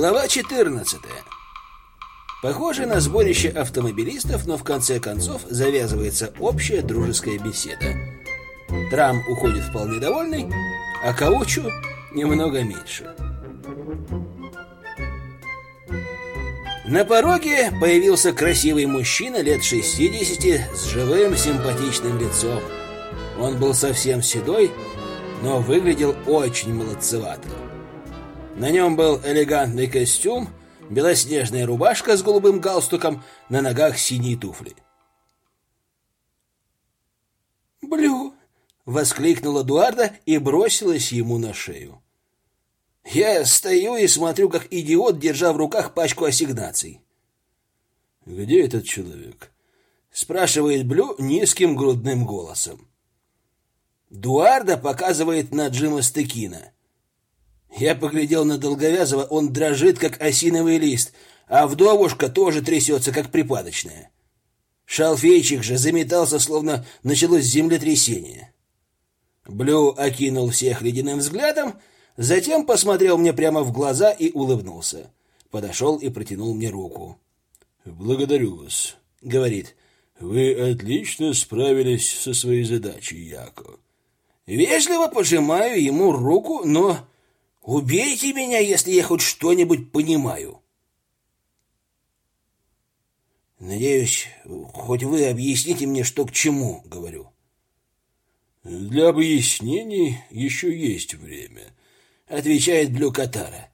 Глава 14. Похоже на сборище автомобилистов, но в конце концов завязывается общая дружеская беседа. Трам уходит вполне довольный, а Каучу немного меньше. На пороге появился красивый мужчина лет 60 с живым симпатичным лицом. Он был совсем седой, но выглядел очень молодцевато. На нем был элегантный костюм, белоснежная рубашка с голубым галстуком, на ногах синие туфли. «Блю!» — воскликнула Дуарда и бросилась ему на шею. Я стою и смотрю, как идиот, держа в руках пачку ассигнаций. «Где этот человек?» — спрашивает Блю низким грудным голосом. Дуарда показывает на Джима Стекина. Я поглядел на Долговязого, он дрожит, как осиновый лист, а вдовушка тоже трясется, как припадочная. Шалфейчик же заметался, словно началось землетрясение. Блю окинул всех ледяным взглядом, затем посмотрел мне прямо в глаза и улыбнулся. Подошел и протянул мне руку. «Благодарю вас», — говорит. «Вы отлично справились со своей задачей, Яко». Вежливо пожимаю ему руку, но убейте меня, если я хоть что-нибудь понимаю. Надеюсь, хоть вы объясните мне, что к чему, говорю. Для объяснений еще есть время, отвечает Блюкатара.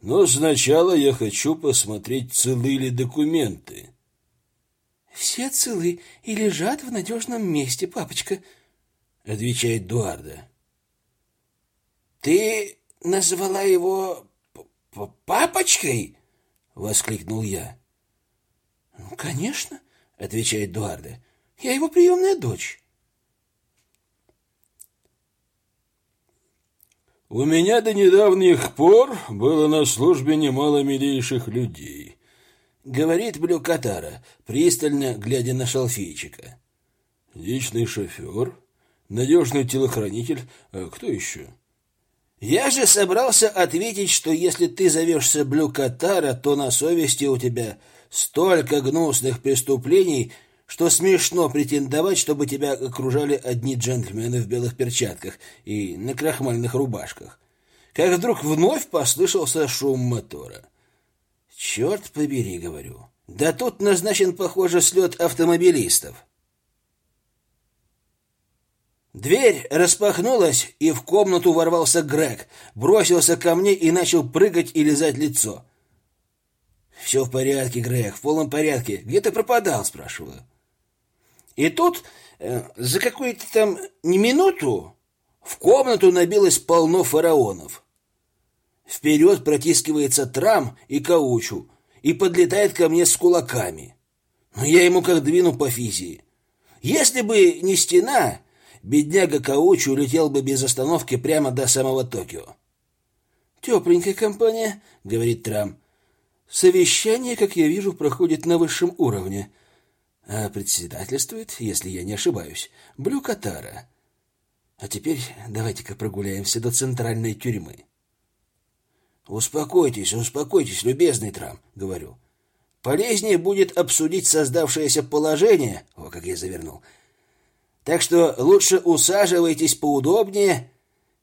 Но сначала я хочу посмотреть, целы ли документы. Все целы и лежат в надежном месте, папочка, отвечает Дуарда. Ты назвала его папочкой? воскликнул я. Ну, конечно, отвечает Дуарда. Я его приемная дочь. У меня до недавних пор было на службе немало милейших людей, говорит Блюкатара, пристально глядя на шалфейчика. Личный шофер, надежный телохранитель, а кто еще? Я же собрался ответить, что если ты зовешься Блюкатара, то на совести у тебя столько гнусных преступлений, что смешно претендовать, чтобы тебя окружали одни джентльмены в белых перчатках и на крахмальных рубашках. Как вдруг вновь послышался шум мотора. Черт побери, говорю. Да тут назначен, похоже, слет автомобилистов. Дверь распахнулась, и в комнату ворвался Грег, бросился ко мне и начал прыгать и лизать лицо. «Все в порядке, Грег, в полном порядке. Где ты пропадал?» – спрашиваю. И тут э, за какую-то там не минуту в комнату набилось полно фараонов. Вперед протискивается Трам и Каучу и подлетает ко мне с кулаками. Но я ему как двину по физии. Если бы не стена, бедняга Каучу улетел бы без остановки прямо до самого Токио. «Тепленькая компания», — говорит Трам. «Совещание, как я вижу, проходит на высшем уровне. А председательствует, если я не ошибаюсь, Блюкатара. А теперь давайте-ка прогуляемся до центральной тюрьмы». «Успокойтесь, успокойтесь, любезный Трам», — говорю. «Полезнее будет обсудить создавшееся положение...» О, как я завернул — так что лучше усаживайтесь поудобнее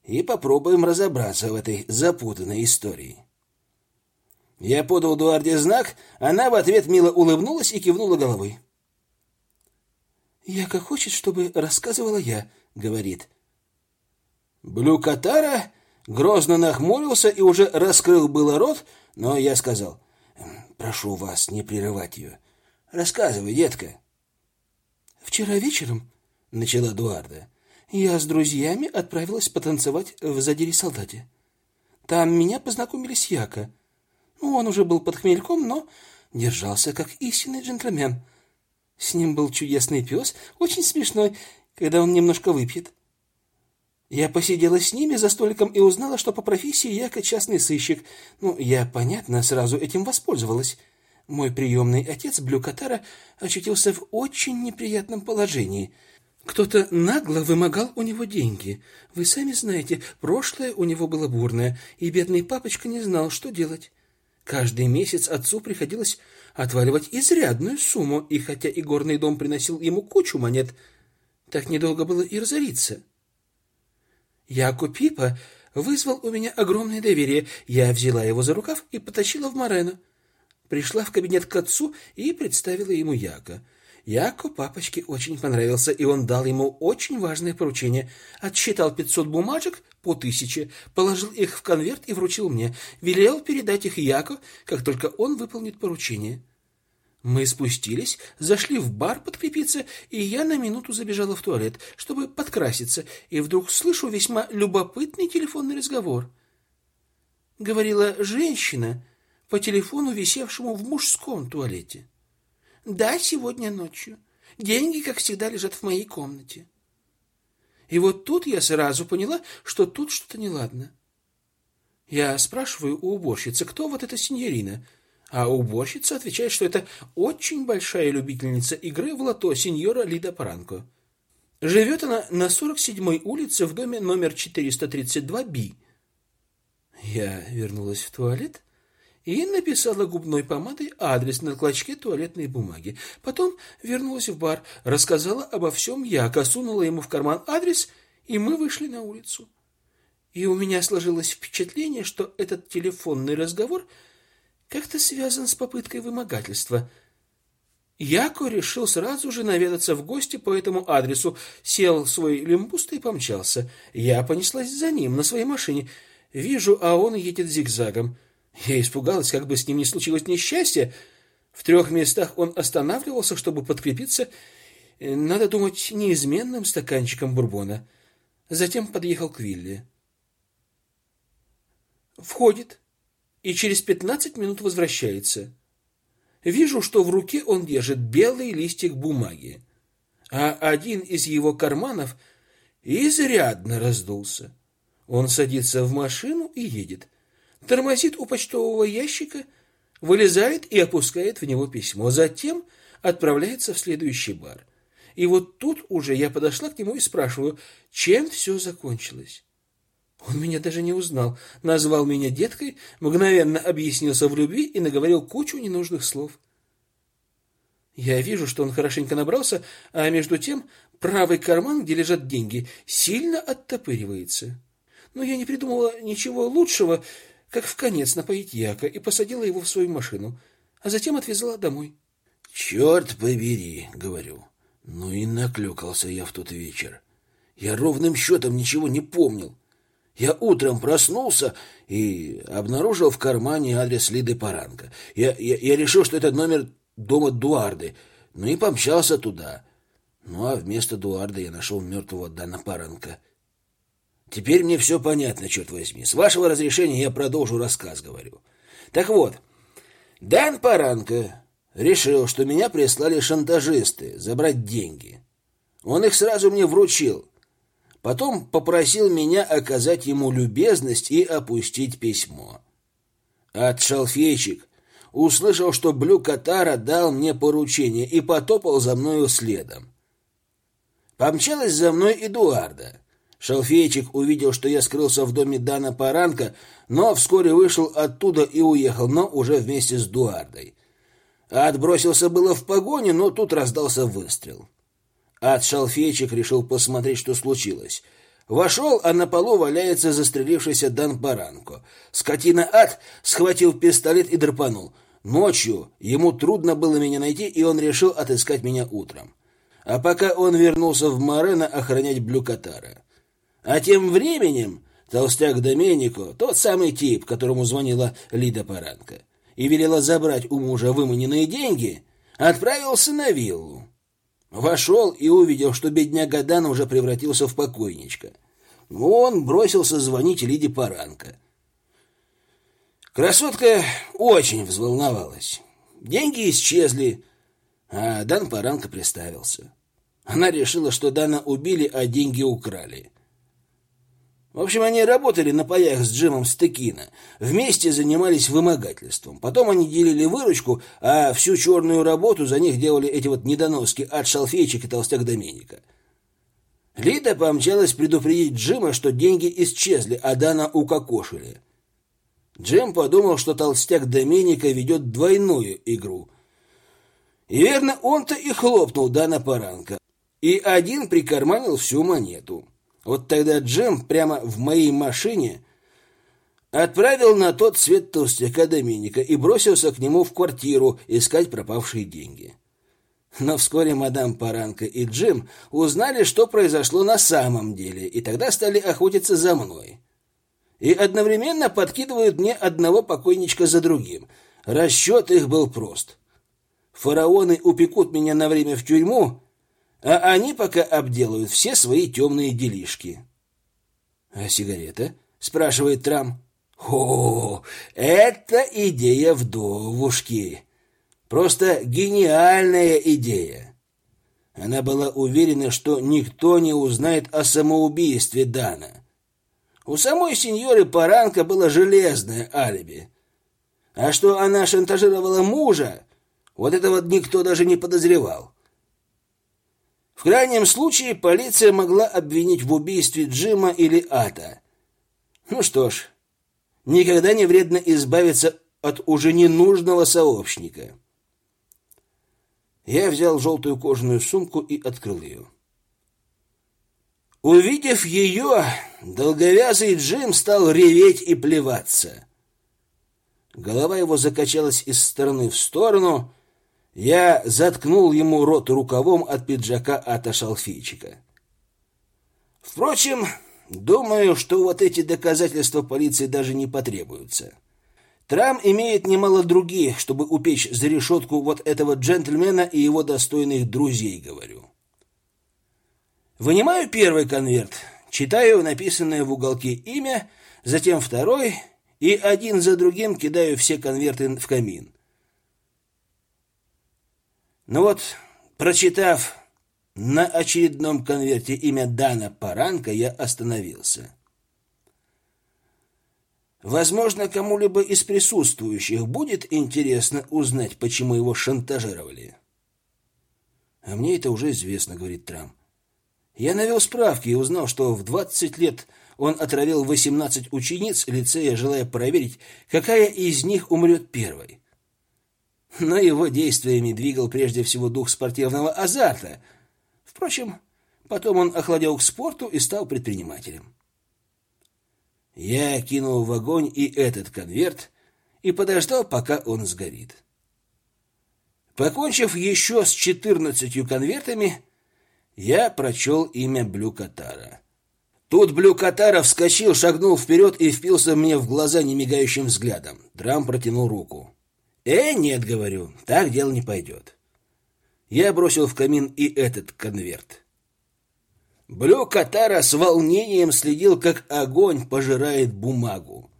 и попробуем разобраться в этой запутанной истории. Я подал Дуарде знак, она в ответ мило улыбнулась и кивнула головой. «Яка хочет, чтобы рассказывала я», — говорит. Блю Катара грозно нахмурился и уже раскрыл было рот, но я сказал, «Прошу вас не прерывать ее. Рассказывай, детка». «Вчера вечером — начала Эдуарда. «Я с друзьями отправилась потанцевать в задире солдате. Там меня познакомили с Яко. Ну, он уже был под хмельком, но держался как истинный джентльмен. С ним был чудесный пес, очень смешной, когда он немножко выпьет. Я посидела с ними за столиком и узнала, что по профессии Яко частный сыщик. Ну, я, понятно, сразу этим воспользовалась. Мой приемный отец Блюкатара очутился в очень неприятном положении — кто-то нагло вымогал у него деньги. Вы сами знаете, прошлое у него было бурное, и бедный папочка не знал, что делать. Каждый месяц отцу приходилось отваливать изрядную сумму, и хотя игорный дом приносил ему кучу монет, так недолго было и разориться. Яку Пипа вызвал у меня огромное доверие. Я взяла его за рукав и потащила в Морено. Пришла в кабинет к отцу и представила ему Яка. Яку папочке очень понравился, и он дал ему очень важное поручение. Отсчитал пятьсот бумажек по тысяче, положил их в конверт и вручил мне. Велел передать их Яку, как только он выполнит поручение. Мы спустились, зашли в бар подкрепиться, и я на минуту забежала в туалет, чтобы подкраситься, и вдруг слышу весьма любопытный телефонный разговор. Говорила женщина по телефону, висевшему в мужском туалете. Да, сегодня ночью. Деньги, как всегда, лежат в моей комнате. И вот тут я сразу поняла, что тут что-то неладно. Я спрашиваю у уборщицы, кто вот эта синьорина, а уборщица отвечает, что это очень большая любительница игры в лото сеньора Лида Паранко. Живет она на 47-й улице в доме номер 432-Б. Я вернулась в туалет и написала губной помадой адрес на клочке туалетной бумаги. Потом вернулась в бар, рассказала обо всем Яко, сунула ему в карман адрес, и мы вышли на улицу. И у меня сложилось впечатление, что этот телефонный разговор – как-то связан с попыткой вымогательства. Яко решил сразу же наведаться в гости по этому адресу, сел в свой лимбуст и помчался. Я понеслась за ним на своей машине. Вижу, а он едет зигзагом. Я испугалась, как бы с ним не случилось несчастье. В трех местах он останавливался, чтобы подкрепиться, надо думать, неизменным стаканчиком бурбона. Затем подъехал к вилле. Входит, и через пятнадцать минут возвращается. Вижу, что в руке он держит белый листик бумаги, а один из его карманов изрядно раздулся. Он садится в машину и едет. Тормозит у почтового ящика, вылезает и опускает в него письмо. Затем отправляется в следующий бар. И вот тут уже я подошла к нему и спрашиваю, чем все закончилось. Он меня даже не узнал, назвал меня деткой, мгновенно объяснился в любви и наговорил кучу ненужных слов. Я вижу, что он хорошенько набрался, а между тем правый карман, где лежат деньги, сильно оттопыривается. Но я не придумала ничего лучшего, как в конец напоить Яка и посадила его в свою машину, а затем отвезла домой. «Черт побери», — говорю. Ну и наклюкался я в тот вечер. Я ровным счетом ничего не помнил. Я утром проснулся и обнаружил в кармане адрес Лиды Паранка. Я, я, я решил, что это номер дома Дуарды, ну и помчался туда. Ну а вместо Дуарды я нашел мертвого Дана Паранка. Теперь мне все понятно, черт возьми. С вашего разрешения я продолжу рассказ, говорю. Так вот, Дан Паранка решил, что меня прислали шантажисты забрать деньги. Он их сразу мне вручил — Потом попросил меня оказать ему любезность и опустить письмо. От шалфейчик услышал, что Блю Катара дал мне поручение и потопал за мною следом. Помчалась за мной Эдуарда. Шалфейчик увидел, что я скрылся в доме Дана Паранка, но вскоре вышел оттуда и уехал, но уже вместе с Дуардой. Отбросился было в погоню, но тут раздался выстрел. Ад шалфейчик решил посмотреть, что случилось. Вошел, а на полу валяется застрелившийся Дан Баранко. Скотина Ад схватил пистолет и драпанул. Ночью ему трудно было меня найти, и он решил отыскать меня утром. А пока он вернулся в Морено охранять Блюкатара. А тем временем толстяк Доменико, тот самый тип, которому звонила Лида Паранко, и велела забрать у мужа выманенные деньги, отправился на виллу. Вошел и увидел, что бедняга Дан уже превратился в покойничка. Он бросился звонить Лиде Паранко. Красотка очень взволновалась. Деньги исчезли, а Дан Паранко приставился. Она решила, что Дана убили, а деньги украли. В общем, они работали на паях с Джимом Стекина. Вместе занимались вымогательством. Потом они делили выручку, а всю черную работу за них делали эти вот недоноски от шалфейчик и толстяк Доменика. Лида помчалась предупредить Джима, что деньги исчезли, а Дана укокошили. Джем подумал, что толстяк Доминика ведет двойную игру. И верно, он-то и хлопнул Дана Паранка. И один прикарманил всю монету. Вот тогда Джем прямо в моей машине отправил на тот свет толстяка Доминика и бросился к нему в квартиру искать пропавшие деньги. Но вскоре мадам Паранка и Джим узнали, что произошло на самом деле, и тогда стали охотиться за мной. И одновременно подкидывают мне одного покойничка за другим. Расчет их был прост. Фараоны упекут меня на время в тюрьму, а они пока обделают все свои темные делишки. — А сигарета? — спрашивает Трам. — О, это идея вдовушки. Просто гениальная идея. Она была уверена, что никто не узнает о самоубийстве Дана. У самой сеньоры Паранка было железное алиби. А что она шантажировала мужа, вот этого никто даже не подозревал. В крайнем случае полиция могла обвинить в убийстве Джима или Ата. Ну что ж, никогда не вредно избавиться от уже ненужного сообщника. Я взял желтую кожаную сумку и открыл ее. Увидев ее, долговязый Джим стал реветь и плеваться. Голова его закачалась из стороны в сторону. Я заткнул ему рот рукавом от пиджака от шалфейчика. Впрочем, думаю, что вот эти доказательства полиции даже не потребуются. Трам имеет немало других, чтобы упечь за решетку вот этого джентльмена и его достойных друзей, говорю. Вынимаю первый конверт, читаю написанное в уголке имя, затем второй и один за другим кидаю все конверты в камин. Ну вот, прочитав на очередном конверте имя Дана Паранка, я остановился. Возможно, кому-либо из присутствующих будет интересно узнать, почему его шантажировали. А мне это уже известно, говорит Трам. Я навел справки и узнал, что в 20 лет он отравил 18 учениц лицея, желая проверить, какая из них умрет первой. Но его действиями двигал прежде всего дух спортивного азарта. Впрочем, потом он охладел к спорту и стал предпринимателем. Я кинул в огонь и этот конверт и подождал, пока он сгорит. Покончив еще с четырнадцатью конвертами, я прочел имя Блюкатара. Тут Блюкатара вскочил, шагнул вперед и впился мне в глаза немигающим взглядом. Драм протянул руку. «Э, нет, — говорю, — так дело не пойдет». Я бросил в камин и этот конверт. Блю Катара с волнением следил, как огонь пожирает бумагу.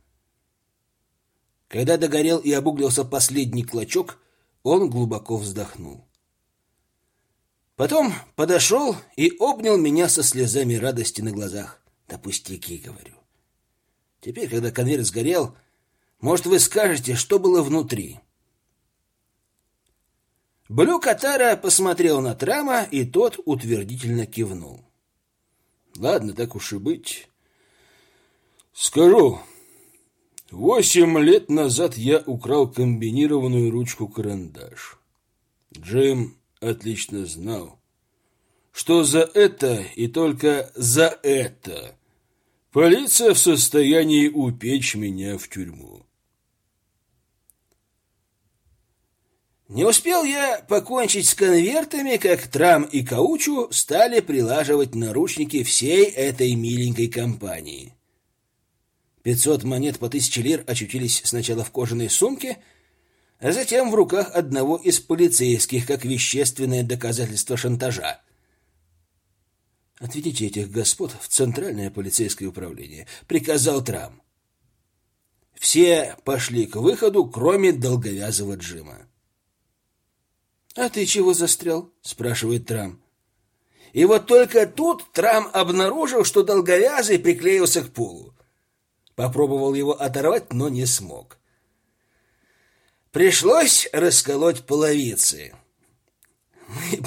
Когда догорел и обуглился последний клочок, он глубоко вздохнул. Потом подошел и обнял меня со слезами радости на глазах. Да пустяки, говорю. Теперь, когда конверт сгорел, может, вы скажете, что было внутри? Блю Катара посмотрел на Трама, и тот утвердительно кивнул. Ладно, так уж и быть. Скажу, восемь лет назад я украл комбинированную ручку-карандаш. Джим отлично знал, что за это и только за это полиция в состоянии упечь меня в тюрьму. Не успел я покончить с конвертами, как Трам и Каучу стали прилаживать наручники всей этой миленькой компании. Пятьсот монет по тысяче лир очутились сначала в кожаной сумке, а затем в руках одного из полицейских, как вещественное доказательство шантажа. «Отведите этих господ в Центральное полицейское управление», — приказал Трам. Все пошли к выходу, кроме долговязого Джима. «А ты чего застрял?» — спрашивает Трам. И вот только тут Трам обнаружил, что долговязый приклеился к полу. Попробовал его оторвать, но не смог. Пришлось расколоть половицы. Мы,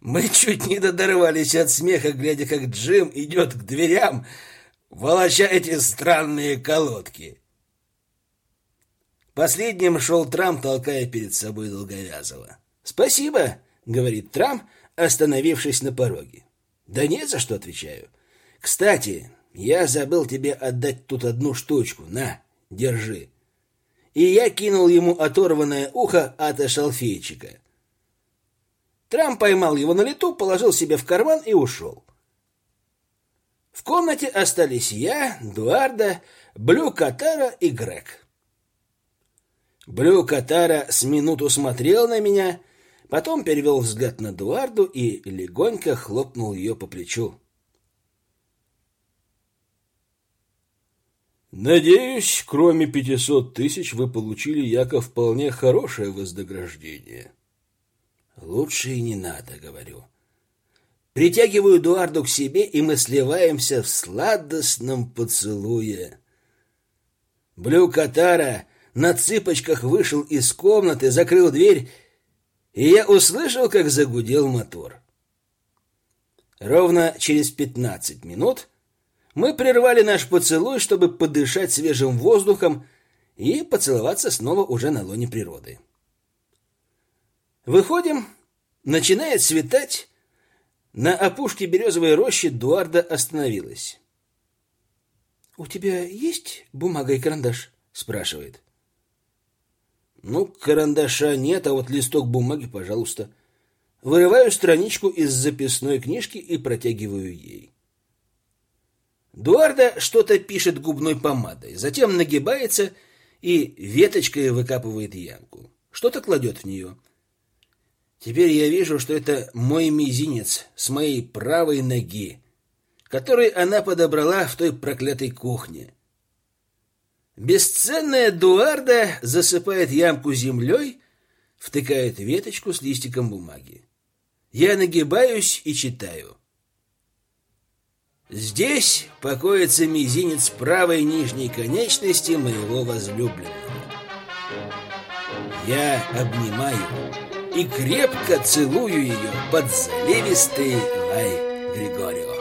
мы чуть не додорвались от смеха, глядя, как Джим идет к дверям, волоча эти странные колодки. Последним шел Трам, толкая перед собой Долговязого. «Спасибо», — говорит Трам, остановившись на пороге. «Да нет за что», — отвечаю. «Кстати, я забыл тебе отдать тут одну штучку. На, держи». И я кинул ему оторванное ухо от эшалфейчика. Трам поймал его на лету, положил себе в карман и ушел. В комнате остались я, Дуарда, Блю Катара и Грег. Блю Катара с минуту смотрел на меня, потом перевел взгляд на Дуарду и легонько хлопнул ее по плечу. Надеюсь, кроме пятисот тысяч вы получили, Яков, вполне хорошее вознаграждение. Лучше и не надо, говорю. Притягиваю Эдуарду к себе, и мы сливаемся в сладостном поцелуе. Блю Катара на цыпочках вышел из комнаты, закрыл дверь, и я услышал, как загудел мотор. Ровно через пятнадцать минут мы прервали наш поцелуй, чтобы подышать свежим воздухом и поцеловаться снова уже на лоне природы. Выходим, начинает светать. На опушке березовой рощи Дуарда остановилась. «У тебя есть бумага и карандаш?» — спрашивает. «Ну, карандаша нет, а вот листок бумаги, пожалуйста». Вырываю страничку из записной книжки и протягиваю ей. Дуарда что-то пишет губной помадой, затем нагибается и веточкой выкапывает ямку. Что-то кладет в нее. Теперь я вижу, что это мой мизинец с моей правой ноги, который она подобрала в той проклятой кухне. Бесценная Дуарда засыпает ямку землей, втыкает веточку с листиком бумаги. Я нагибаюсь и читаю. Здесь покоится мизинец правой нижней конечности моего возлюбленного. Я обнимаю и крепко целую ее под заливистый лай Григорио.